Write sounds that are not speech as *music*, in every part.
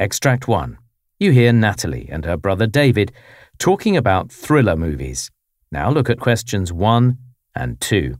Extract 1. You hear Natalie and her brother David talking about thriller movies. Now look at questions 1 and 2.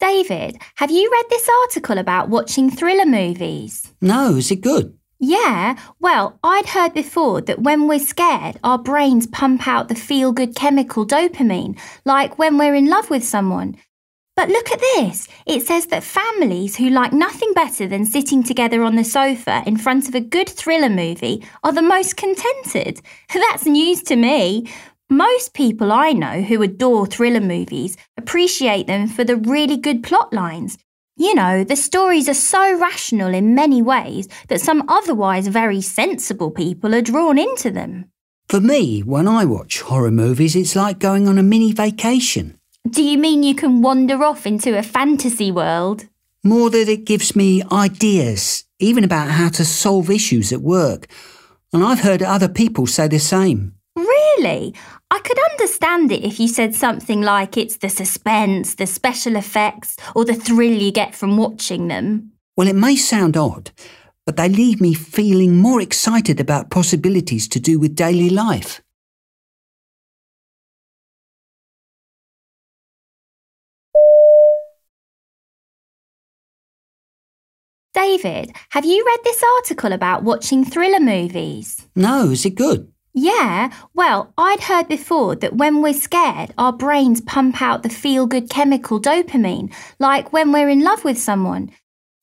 David, have you read this article about watching thriller movies? No, is it good? Yeah, well, I'd heard before that when we're scared, our brains pump out the feel good chemical dopamine, like when we're in love with someone. But look at this. It says that families who like nothing better than sitting together on the sofa in front of a good thriller movie are the most contented. *laughs* That's news to me. Most people I know who adore thriller movies appreciate them for the really good plot lines. You know, the stories are so rational in many ways that some otherwise very sensible people are drawn into them. For me, when I watch horror movies, it's like going on a mini vacation. Do you mean you can wander off into a fantasy world? More that it gives me ideas, even about how to solve issues at work. And I've heard other people say the same. Really? I could understand it if you said something like it's the suspense, the special effects, or the thrill you get from watching them. Well, it may sound odd, but they leave me feeling more excited about possibilities to do with daily life. David, have you read this article about watching thriller movies? No, is it good? Yeah, well, I'd heard before that when we're scared, our brains pump out the feel good chemical dopamine, like when we're in love with someone.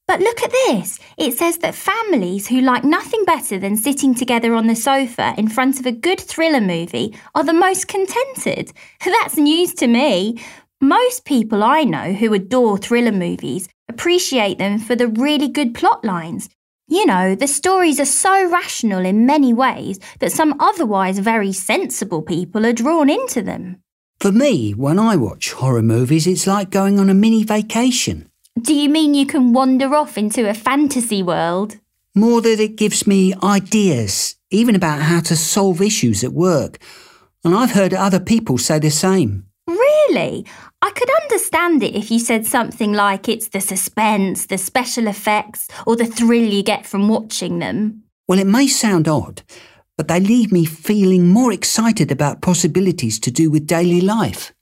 But look at this. It says that families who like nothing better than sitting together on the sofa in front of a good thriller movie are the most contented. *laughs* That's news to me. Most people I know who adore thriller movies appreciate them for the really good plot lines. You know, the stories are so rational in many ways that some otherwise very sensible people are drawn into them. For me, when I watch horror movies, it's like going on a mini vacation. Do you mean you can wander off into a fantasy world? More that it gives me ideas, even about how to solve issues at work. And I've heard other people say the same. Really? I could understand it if you said something like it's the suspense, the special effects, or the thrill you get from watching them. Well, it may sound odd, but they leave me feeling more excited about possibilities to do with daily life.